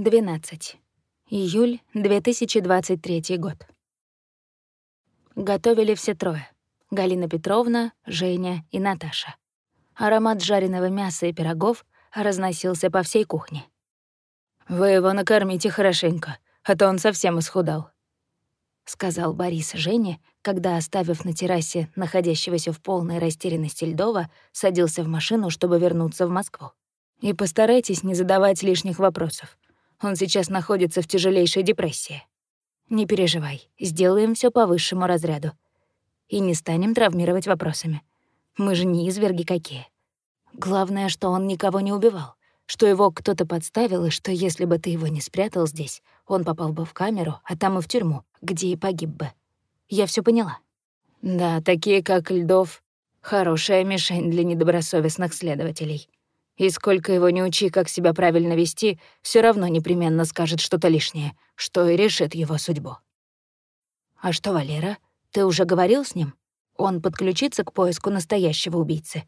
12. Июль 2023 год. Готовили все трое. Галина Петровна, Женя и Наташа. Аромат жареного мяса и пирогов разносился по всей кухне. «Вы его накормите хорошенько, а то он совсем исхудал», — сказал Борис Жене, когда, оставив на террасе находящегося в полной растерянности Льдова, садился в машину, чтобы вернуться в Москву. «И постарайтесь не задавать лишних вопросов. Он сейчас находится в тяжелейшей депрессии. Не переживай, сделаем все по высшему разряду. И не станем травмировать вопросами. Мы же не изверги какие. Главное, что он никого не убивал, что его кто-то подставил, и что если бы ты его не спрятал здесь, он попал бы в камеру, а там и в тюрьму, где и погиб бы. Я все поняла. Да, такие, как Льдов, хорошая мишень для недобросовестных следователей. И сколько его не учи, как себя правильно вести, все равно непременно скажет что-то лишнее, что и решит его судьбу. А что, Валера, ты уже говорил с ним? Он подключится к поиску настоящего убийцы?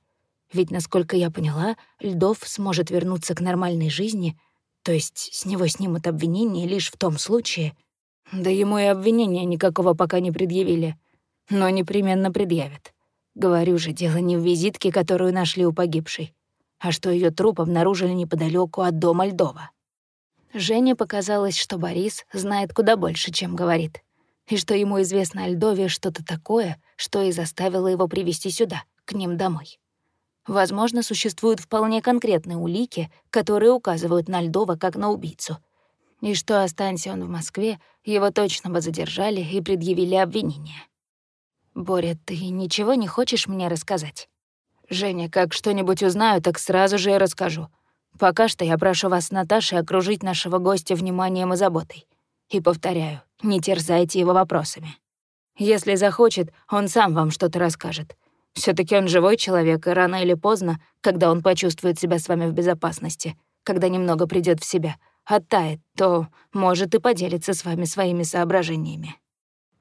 Ведь, насколько я поняла, Льдов сможет вернуться к нормальной жизни, то есть с него снимут обвинение лишь в том случае... Да ему и обвинения никакого пока не предъявили, но непременно предъявят. Говорю же, дело не в визитке, которую нашли у погибшей а что ее труп обнаружили неподалеку от дома Льдова. Жене показалось, что Борис знает куда больше, чем говорит, и что ему известно о Льдове что-то такое, что и заставило его привести сюда, к ним домой. Возможно, существуют вполне конкретные улики, которые указывают на Льдова как на убийцу. И что, останься он в Москве, его точно бы задержали и предъявили обвинение. «Боря, ты ничего не хочешь мне рассказать?» «Женя, как что-нибудь узнаю, так сразу же и расскажу. Пока что я прошу вас с Наташей окружить нашего гостя вниманием и заботой. И повторяю, не терзайте его вопросами. Если захочет, он сам вам что-то расскажет. все таки он живой человек, и рано или поздно, когда он почувствует себя с вами в безопасности, когда немного придет в себя, оттает, то может и поделиться с вами своими соображениями.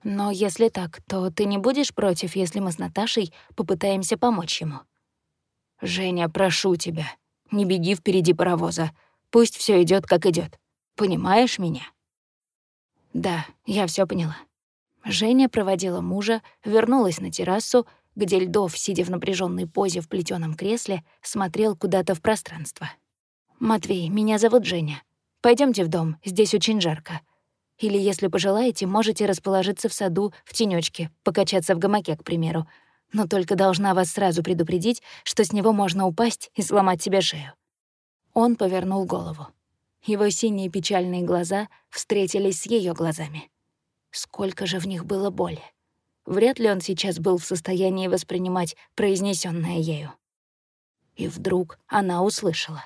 Но если так, то ты не будешь против, если мы с Наташей попытаемся помочь ему? «Женя, прошу тебя, не беги впереди паровоза. Пусть все идет, как идет. Понимаешь меня?» «Да, я все поняла». Женя проводила мужа, вернулась на террасу, где Льдов, сидя в напряженной позе в плетеном кресле, смотрел куда-то в пространство. «Матвей, меня зовут Женя. Пойдемте в дом, здесь очень жарко. Или, если пожелаете, можете расположиться в саду, в тенечке, покачаться в гамаке, к примеру, но только должна вас сразу предупредить, что с него можно упасть и сломать себе шею». Он повернул голову. Его синие печальные глаза встретились с ее глазами. Сколько же в них было боли. Вряд ли он сейчас был в состоянии воспринимать произнесенное ею. И вдруг она услышала.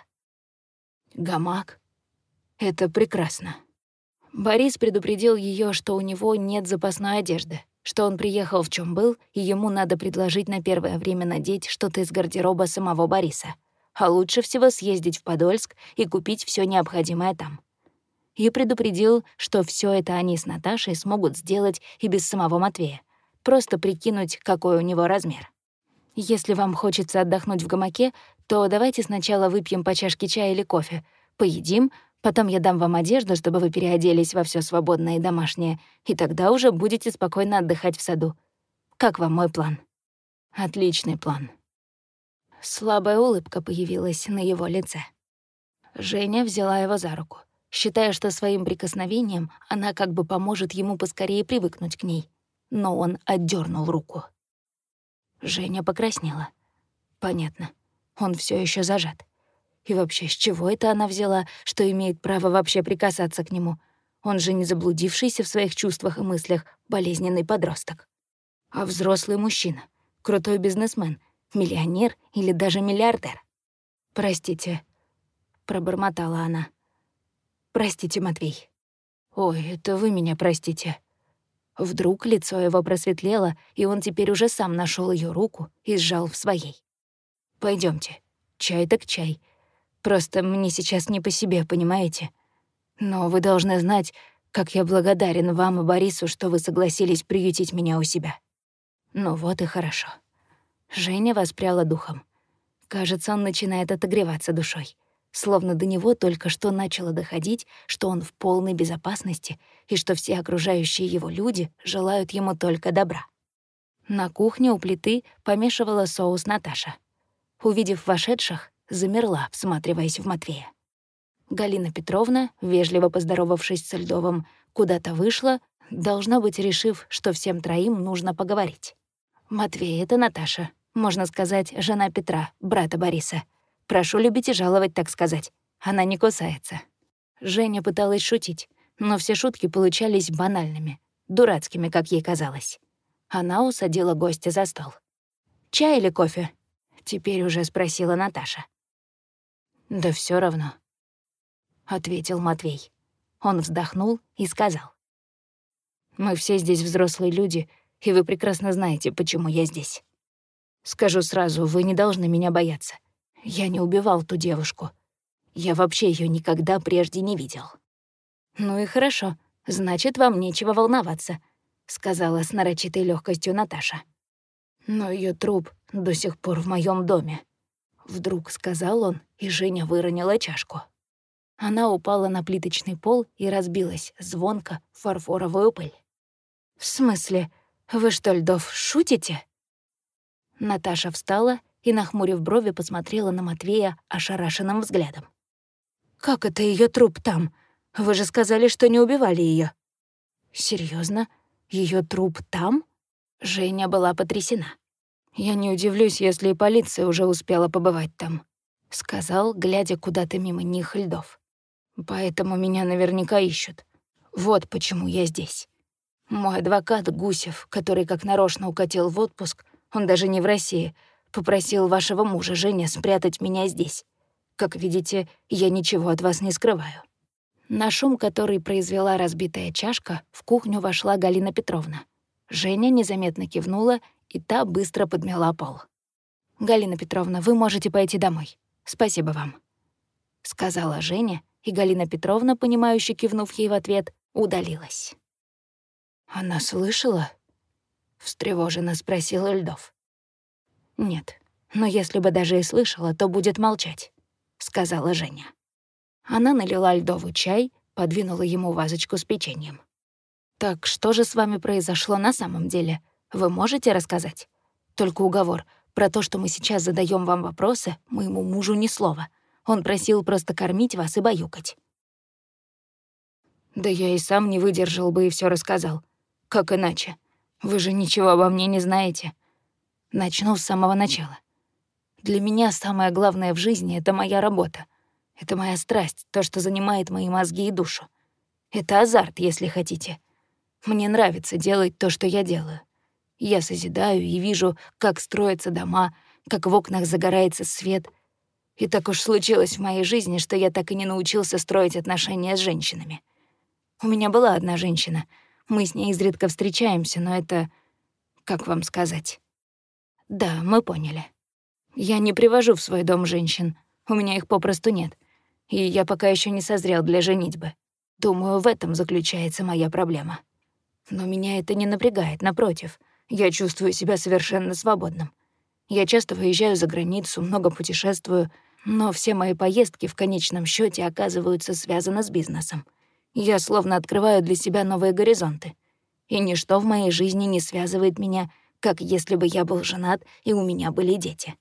«Гамак? Это прекрасно». Борис предупредил ее, что у него нет запасной одежды, что он приехал в чем был, и ему надо предложить на первое время надеть что-то из гардероба самого Бориса. А лучше всего съездить в Подольск и купить все необходимое там. И предупредил, что все это они с Наташей смогут сделать и без самого Матвея. Просто прикинуть, какой у него размер. Если вам хочется отдохнуть в гамаке, то давайте сначала выпьем по чашке чая или кофе, поедим, Потом я дам вам одежду, чтобы вы переоделись во все свободное и домашнее, и тогда уже будете спокойно отдыхать в саду. Как вам мой план? Отличный план. Слабая улыбка появилась на его лице. Женя взяла его за руку, считая, что своим прикосновением она как бы поможет ему поскорее привыкнуть к ней. Но он отдернул руку. Женя покраснела. Понятно, он все еще зажат. И вообще, с чего это она взяла, что имеет право вообще прикасаться к нему? Он же не заблудившийся в своих чувствах и мыслях болезненный подросток. А взрослый мужчина, крутой бизнесмен, миллионер или даже миллиардер. «Простите», — пробормотала она. «Простите, Матвей». «Ой, это вы меня простите». Вдруг лицо его просветлело, и он теперь уже сам нашел ее руку и сжал в своей. Пойдемте, чай так чай, Просто мне сейчас не по себе, понимаете? Но вы должны знать, как я благодарен вам и Борису, что вы согласились приютить меня у себя. Ну вот и хорошо. Женя воспряла духом. Кажется, он начинает отогреваться душой. словно до него только что начало доходить, что он в полной безопасности и что все окружающие его люди желают ему только добра. На кухне у плиты помешивала соус Наташа. Увидев вошедших, замерла, всматриваясь в Матвея. Галина Петровна, вежливо поздоровавшись с Льдовым, куда-то вышла, должно быть, решив, что всем троим нужно поговорить. «Матвей, это Наташа. Можно сказать, жена Петра, брата Бориса. Прошу любить и жаловать, так сказать. Она не кусается». Женя пыталась шутить, но все шутки получались банальными, дурацкими, как ей казалось. Она усадила гостя за стол. «Чай или кофе?» — теперь уже спросила Наташа. «Да все равно», — ответил Матвей. Он вздохнул и сказал. «Мы все здесь взрослые люди, и вы прекрасно знаете, почему я здесь. Скажу сразу, вы не должны меня бояться. Я не убивал ту девушку. Я вообще ее никогда прежде не видел». «Ну и хорошо, значит, вам нечего волноваться», — сказала с нарочитой легкостью Наташа. «Но ее труп до сих пор в моем доме», — вдруг сказал он, и Женя выронила чашку. Она упала на плиточный пол и разбилась, звонко, в фарфоровую пыль. «В смысле? Вы что, Льдов, шутите?» Наташа встала и, нахмурив брови, посмотрела на Матвея ошарашенным взглядом. «Как это ее труп там? Вы же сказали, что не убивали ее. Серьезно? Ее труп там?» Женя была потрясена. «Я не удивлюсь, если и полиция уже успела побывать там», — сказал, глядя куда-то мимо них льдов. Поэтому меня наверняка ищут. Вот почему я здесь. Мой адвокат Гусев, который как нарочно укатил в отпуск, он даже не в России, попросил вашего мужа Женя спрятать меня здесь. Как видите, я ничего от вас не скрываю. На шум, который произвела разбитая чашка, в кухню вошла Галина Петровна. Женя незаметно кивнула, и та быстро подмела пол. «Галина Петровна, вы можете пойти домой. Спасибо вам», — сказала Женя и Галина Петровна, понимающе кивнув ей в ответ, удалилась. «Она слышала?» — встревоженно спросил Льдов. «Нет, но если бы даже и слышала, то будет молчать», — сказала Женя. Она налила Льдову чай, подвинула ему вазочку с печеньем. «Так что же с вами произошло на самом деле? Вы можете рассказать? Только уговор. Про то, что мы сейчас задаем вам вопросы, моему мужу ни слова. Он просил просто кормить вас и баюкать. Да я и сам не выдержал бы и все рассказал. Как иначе? Вы же ничего обо мне не знаете. Начну с самого начала. Для меня самое главное в жизни — это моя работа. Это моя страсть, то, что занимает мои мозги и душу. Это азарт, если хотите. Мне нравится делать то, что я делаю. Я созидаю и вижу, как строятся дома, как в окнах загорается свет, и так уж случилось в моей жизни, что я так и не научился строить отношения с женщинами. У меня была одна женщина. Мы с ней изредка встречаемся, но это... Как вам сказать? Да, мы поняли. Я не привожу в свой дом женщин. У меня их попросту нет. И я пока еще не созрел для женитьбы. Думаю, в этом заключается моя проблема. Но меня это не напрягает, напротив. Я чувствую себя совершенно свободным. Я часто выезжаю за границу, много путешествую, но все мои поездки в конечном счете оказываются связаны с бизнесом. Я словно открываю для себя новые горизонты. И ничто в моей жизни не связывает меня, как если бы я был женат и у меня были дети.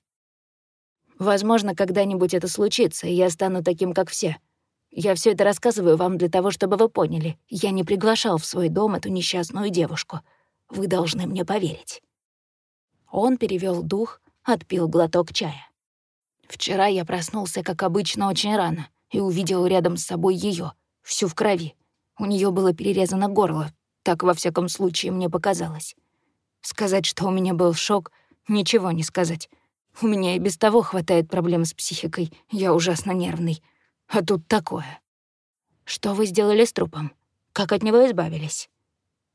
Возможно, когда-нибудь это случится, и я стану таким, как все. Я все это рассказываю вам для того, чтобы вы поняли. Я не приглашал в свой дом эту несчастную девушку. Вы должны мне поверить. Он перевел дух, отпил глоток чая. Вчера я проснулся, как обычно, очень рано и увидел рядом с собой ее, всю в крови. У нее было перерезано горло, так во всяком случае мне показалось. Сказать, что у меня был шок, ничего не сказать. У меня и без того хватает проблем с психикой, я ужасно нервный. А тут такое. Что вы сделали с трупом? Как от него избавились?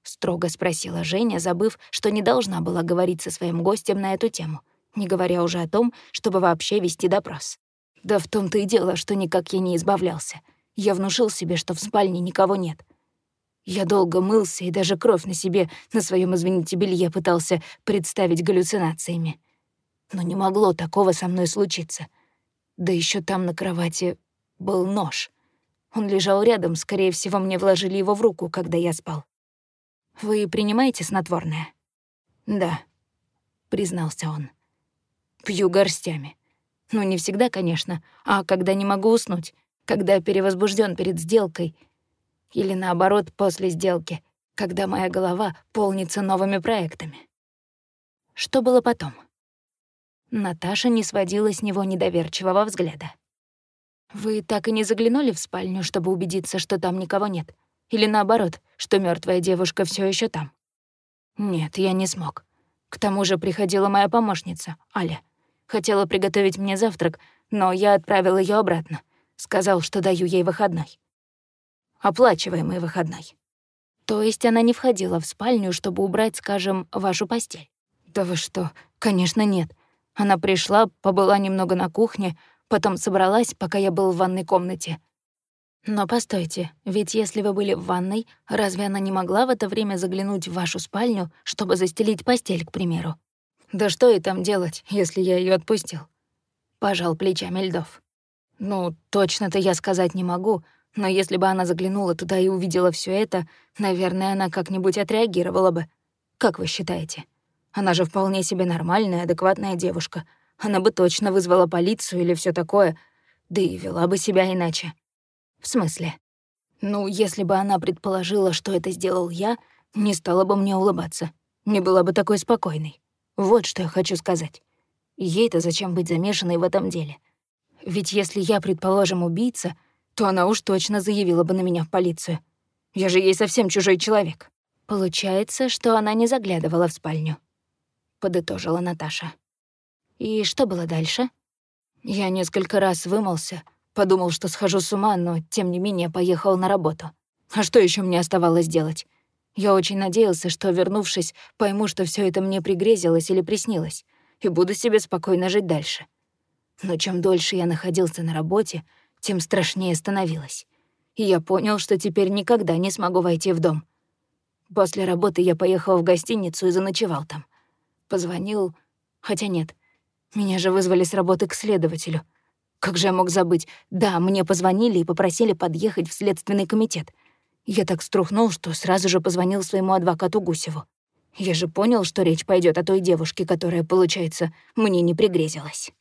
Строго спросила Женя, забыв, что не должна была говорить со своим гостем на эту тему не говоря уже о том, чтобы вообще вести допрос. Да в том-то и дело, что никак я не избавлялся. Я внушил себе, что в спальне никого нет. Я долго мылся и даже кровь на себе, на своем, извините, белье пытался представить галлюцинациями. Но не могло такого со мной случиться. Да еще там на кровати был нож. Он лежал рядом, скорее всего, мне вложили его в руку, когда я спал. «Вы принимаете снотворное?» «Да», — признался он. «Пью горстями. Ну, не всегда, конечно, а когда не могу уснуть, когда перевозбужден перед сделкой или, наоборот, после сделки, когда моя голова полнится новыми проектами». Что было потом? Наташа не сводила с него недоверчивого взгляда. «Вы так и не заглянули в спальню, чтобы убедиться, что там никого нет?» Или наоборот, что мертвая девушка все еще там? Нет, я не смог. К тому же приходила моя помощница, Аля. Хотела приготовить мне завтрак, но я отправил ее обратно. Сказал, что даю ей выходной. Оплачиваемый выходной. То есть она не входила в спальню, чтобы убрать, скажем, вашу постель? Да вы что? Конечно, нет. Она пришла, побыла немного на кухне, потом собралась, пока я был в ванной комнате, но постойте, ведь если вы были в ванной, разве она не могла в это время заглянуть в вашу спальню, чтобы застелить постель, к примеру? Да что ей там делать, если я ее отпустил? Пожал плечами Льдов. Ну, точно-то я сказать не могу, но если бы она заглянула туда и увидела все это, наверное, она как-нибудь отреагировала бы. Как вы считаете? Она же вполне себе нормальная, адекватная девушка. Она бы точно вызвала полицию или все такое, да и вела бы себя иначе. «В смысле?» «Ну, если бы она предположила, что это сделал я, не стала бы мне улыбаться. Не была бы такой спокойной. Вот что я хочу сказать. Ей-то зачем быть замешанной в этом деле? Ведь если я, предположим, убийца, то она уж точно заявила бы на меня в полицию. Я же ей совсем чужой человек. Получается, что она не заглядывала в спальню. Подытожила Наташа. И что было дальше? Я несколько раз вымылся, Подумал, что схожу с ума, но, тем не менее, поехал на работу. А что еще мне оставалось делать? Я очень надеялся, что, вернувшись, пойму, что все это мне пригрезилось или приснилось, и буду себе спокойно жить дальше. Но чем дольше я находился на работе, тем страшнее становилось. И я понял, что теперь никогда не смогу войти в дом. После работы я поехал в гостиницу и заночевал там. Позвонил... Хотя нет, меня же вызвали с работы к следователю — как же я мог забыть? Да, мне позвонили и попросили подъехать в следственный комитет. Я так струхнул, что сразу же позвонил своему адвокату Гусеву. Я же понял, что речь пойдет о той девушке, которая, получается, мне не пригрезилась.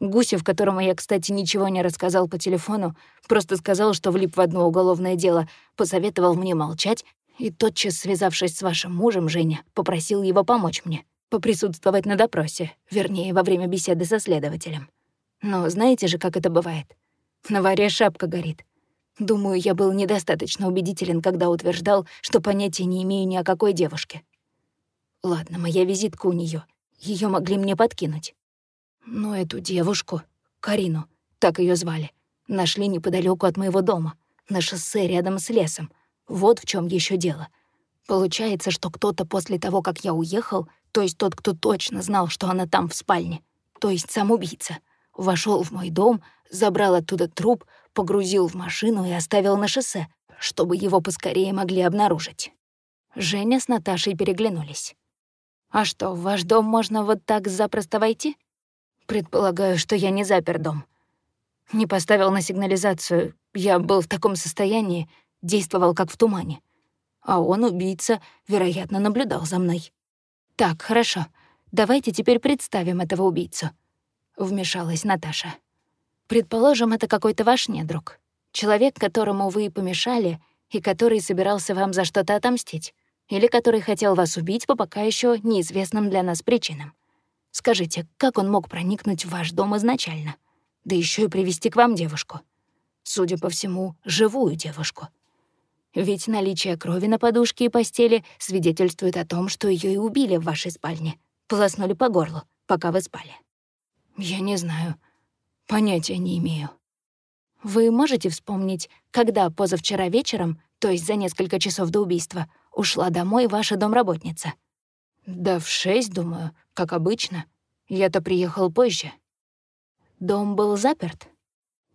Гусев, которому я, кстати, ничего не рассказал по телефону, просто сказал, что влип в одно уголовное дело, посоветовал мне молчать, и тотчас, связавшись с вашим мужем, Женя, попросил его помочь мне, поприсутствовать на допросе, вернее, во время беседы со следователем. Но знаете же, как это бывает? На варе шапка горит. Думаю, я был недостаточно убедителен, когда утверждал, что понятия не имею ни о какой девушке. Ладно, моя визитка у нее. Ее могли мне подкинуть. Но эту девушку, Карину, так ее звали, нашли неподалеку от моего дома, на шоссе рядом с лесом. Вот в чем еще дело. Получается, что кто-то после того, как я уехал, то есть тот, кто точно знал, что она там в спальне, то есть сам убийца, вошел в мой дом, забрал оттуда труп, погрузил в машину и оставил на шоссе, чтобы его поскорее могли обнаружить. Женя с Наташей переглянулись. «А что, в ваш дом можно вот так запросто войти?» «Предполагаю, что я не запер дом. Не поставил на сигнализацию. Я был в таком состоянии, действовал как в тумане. А он, убийца, вероятно, наблюдал за мной. Так, хорошо. Давайте теперь представим этого убийцу. — вмешалась Наташа. «Предположим, это какой-то ваш недруг. Человек, которому вы помешали и который собирался вам за что-то отомстить, или который хотел вас убить по пока еще неизвестным для нас причинам. Скажите, как он мог проникнуть в ваш дом изначально? Да еще и привести к вам девушку. Судя по всему, живую девушку. Ведь наличие крови на подушке и постели свидетельствует о том, что ее и убили в вашей спальне, полоснули по горлу, пока вы спали. Я не знаю. Понятия не имею. Вы можете вспомнить, когда позавчера вечером, то есть за несколько часов до убийства, ушла домой ваша домработница? Да в шесть, думаю, как обычно. Я-то приехал позже. Дом был заперт?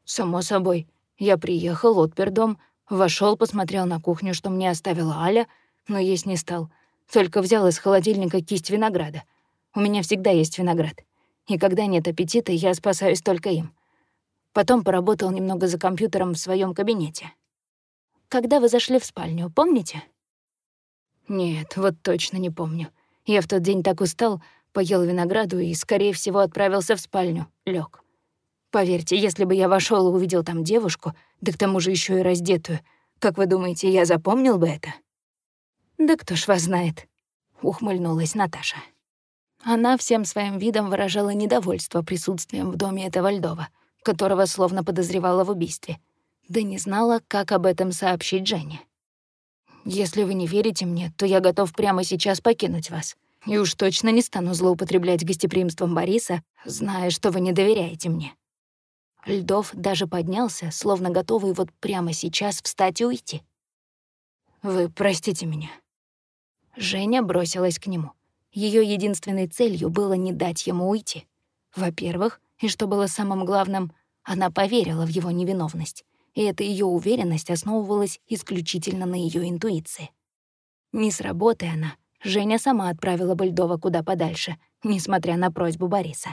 Само собой. Я приехал, отпер дом, вошел, посмотрел на кухню, что мне оставила Аля, но есть не стал. Только взял из холодильника кисть винограда. У меня всегда есть виноград и когда нет аппетита, я спасаюсь только им. Потом поработал немного за компьютером в своем кабинете. Когда вы зашли в спальню, помните? Нет, вот точно не помню. Я в тот день так устал, поел винограду и, скорее всего, отправился в спальню, лег. Поверьте, если бы я вошел и увидел там девушку, да к тому же еще и раздетую, как вы думаете, я запомнил бы это? Да кто ж вас знает, ухмыльнулась Наташа. Она всем своим видом выражала недовольство присутствием в доме этого Льдова, которого словно подозревала в убийстве, да не знала, как об этом сообщить Жене. «Если вы не верите мне, то я готов прямо сейчас покинуть вас. И уж точно не стану злоупотреблять гостеприимством Бориса, зная, что вы не доверяете мне». Льдов даже поднялся, словно готовый вот прямо сейчас встать и уйти. «Вы простите меня». Женя бросилась к нему. Ее единственной целью было не дать ему уйти. Во-первых, и что было самым главным, она поверила в его невиновность, и эта ее уверенность основывалась исключительно на ее интуиции. Не сработая она, Женя сама отправила бы Льдова куда подальше, несмотря на просьбу Бориса.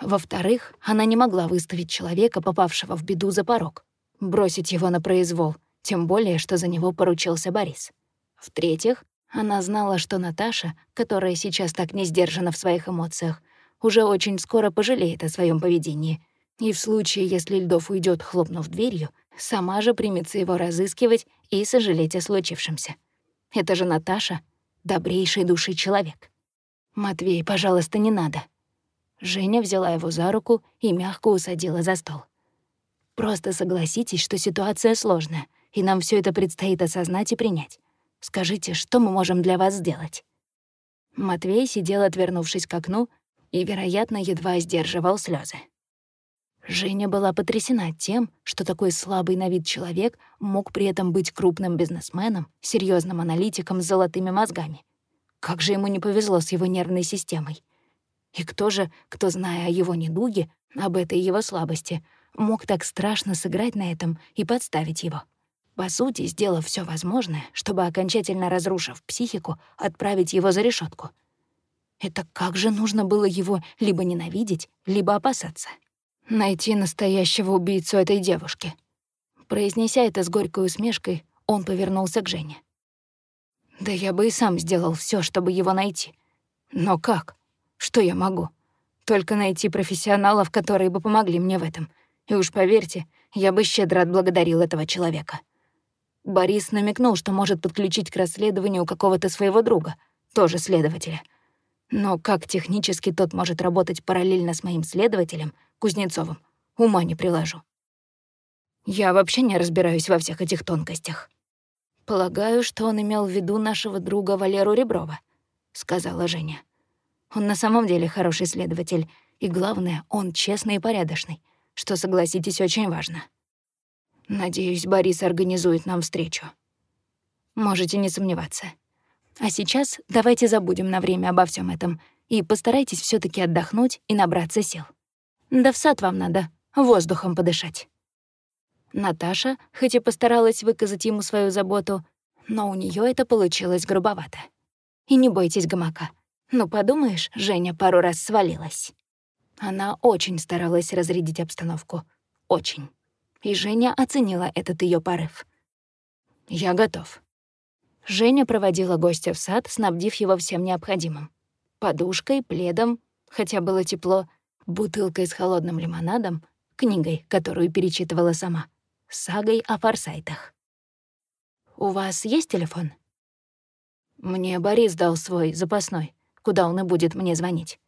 Во-вторых, она не могла выставить человека, попавшего в беду за порог, бросить его на произвол, тем более, что за него поручился Борис. В-третьих, она знала, что Наташа, которая сейчас так не сдержана в своих эмоциях, уже очень скоро пожалеет о своем поведении. И в случае, если Льдов уйдет, хлопнув дверью, сама же примется его разыскивать и сожалеть о случившемся. Это же Наташа, добрейшей души человек. «Матвей, пожалуйста, не надо». Женя взяла его за руку и мягко усадила за стол. «Просто согласитесь, что ситуация сложная, и нам все это предстоит осознать и принять. Скажите, что мы можем для вас сделать?» Матвей сидел, отвернувшись к окну, и, вероятно, едва сдерживал слезы. Женя была потрясена тем, что такой слабый на вид человек мог при этом быть крупным бизнесменом, серьезным аналитиком с золотыми мозгами. Как же ему не повезло с его нервной системой. И кто же, кто, зная о его недуге, об этой его слабости, мог так страшно сыграть на этом и подставить его? По сути, сделав все возможное, чтобы, окончательно разрушив психику, отправить его за решетку. Это как же нужно было его либо ненавидеть, либо опасаться? Найти настоящего убийцу этой девушки. Произнеся это с горькой усмешкой, он повернулся к Жене. Да я бы и сам сделал все, чтобы его найти. Но как? Что я могу? Только найти профессионалов, которые бы помогли мне в этом. И уж поверьте, я бы щедро отблагодарил этого человека. Борис намекнул, что может подключить к расследованию какого-то своего друга, тоже следователя. Но как технически тот может работать параллельно с моим следователем, Кузнецовым, ума не приложу. Я вообще не разбираюсь во всех этих тонкостях. Полагаю, что он имел в виду нашего друга Валеру Реброва, сказала Женя. Он на самом деле хороший следователь, и главное, он честный и порядочный, что, согласитесь, очень важно. Надеюсь, Борис организует нам встречу. Можете не сомневаться. А сейчас давайте забудем на время обо всем этом и постарайтесь все таки отдохнуть и набраться сил. Да в сад вам надо, воздухом подышать. Наташа, хоть и постаралась выказать ему свою заботу, но у нее это получилось грубовато. И не бойтесь гамака. Ну, подумаешь, Женя пару раз свалилась. Она очень старалась разрядить обстановку. Очень и Женя оценила этот ее порыв. «Я готов». Женя проводила гостя в сад, снабдив его всем необходимым. Подушкой, пледом, хотя было тепло, бутылкой с холодным лимонадом, книгой, которую перечитывала сама, сагой о форсайтах. «У вас есть телефон?» «Мне Борис дал свой, запасной, куда он и будет мне звонить.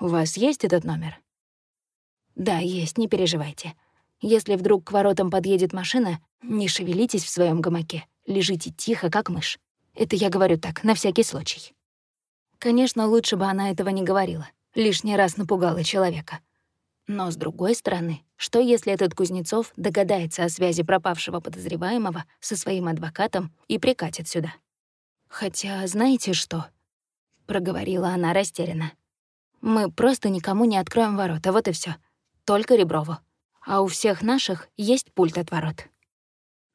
У вас есть этот номер?» «Да, есть, не переживайте. Если вдруг к воротам подъедет машина, не шевелитесь в своем гамаке, лежите тихо, как мышь. Это я говорю так, на всякий случай. Конечно, лучше бы она этого не говорила. Лишний раз напугала человека. Но, с другой стороны, что если этот Кузнецов догадается о связи пропавшего подозреваемого со своим адвокатом и прикатит сюда? Хотя, знаете что? Проговорила она растерянно. Мы просто никому не откроем ворота, вот и все. Только Реброву а у всех наших есть пульт от ворот.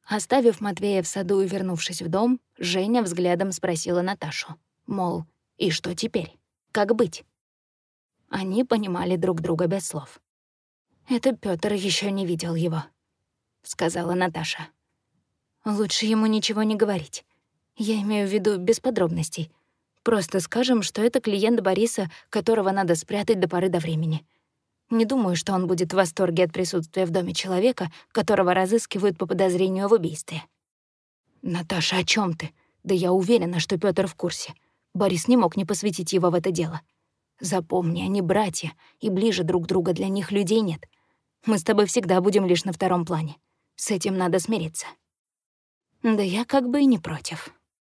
Оставив Матвея в саду и вернувшись в дом, Женя взглядом спросила Наташу. Мол, и что теперь? Как быть? Они понимали друг друга без слов. Это Пётр еще не видел его, сказала Наташа. Лучше ему ничего не говорить. Я имею в виду без подробностей. Просто скажем, что это клиент Бориса, которого надо спрятать до поры до времени. Не думаю, что он будет в восторге от присутствия в доме человека, которого разыскивают по подозрению в убийстве. «Наташа, о чем ты? Да я уверена, что Пётр в курсе. Борис не мог не посвятить его в это дело. Запомни, они братья, и ближе друг друга для них людей нет. Мы с тобой всегда будем лишь на втором плане. С этим надо смириться». «Да я как бы и не против»,